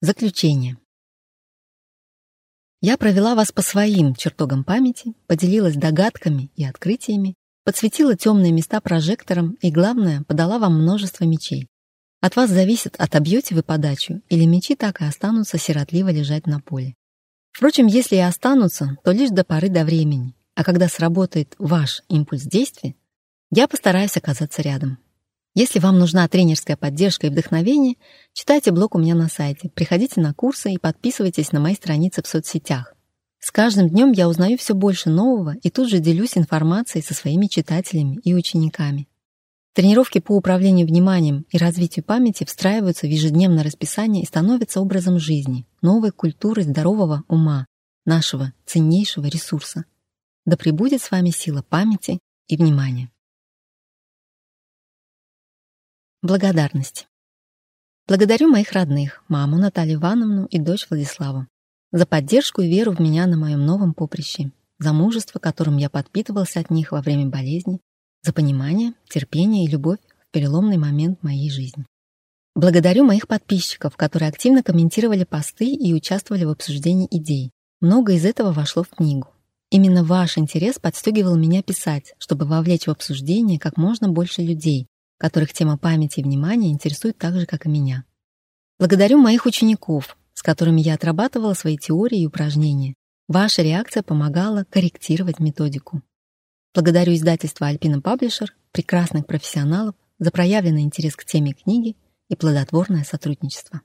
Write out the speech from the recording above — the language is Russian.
Заключение. Я провела вас по своим чертогам памяти, поделилась догадками и открытиями, подсветила темные места прожектором и, главное, подала вам множество мечей. От вас зависит, отобьете вы подачу, или мечи так и останутся сиротливо лежать на поле. Впрочем, если и останутся, то лишь до поры до времени, а когда сработает ваш импульс действия, я постараюсь оказаться рядом. Если вам нужна тренерская поддержка и вдохновение, читайте блог у меня на сайте, приходите на курсы и подписывайтесь на мои страницы в соцсетях. С каждым днем я узнаю все больше нового и тут же делюсь информацией со своими читателями и учениками. Тренировки по управлению вниманием и развитию памяти встраиваются в ежедневное расписание и становятся образом жизни, новой культурой здорового ума, нашего ценнейшего ресурса. Да пребудет с вами сила памяти и внимания. Благодарность. Благодарю моих родных, маму Наталью Ивановну и дочь Владиславу, за поддержку и веру в меня на моем новом поприще, за мужество, которым я подпитывался от них во время болезни, за понимание, терпение и любовь в переломный момент моей жизни. Благодарю моих подписчиков, которые активно комментировали посты и участвовали в обсуждении идей. Много из этого вошло в книгу. Именно ваш интерес подстегивал меня писать, чтобы вовлечь в обсуждение как можно больше людей, которых тема памяти и внимания интересует так же, как и меня. Благодарю моих учеников, с которыми я отрабатывала свои теории и упражнения. Ваша реакция помогала корректировать методику. Благодарю издательство Альпина Паблишер, прекрасных профессионалов за проявленный интерес к теме книги и плодотворное сотрудничество.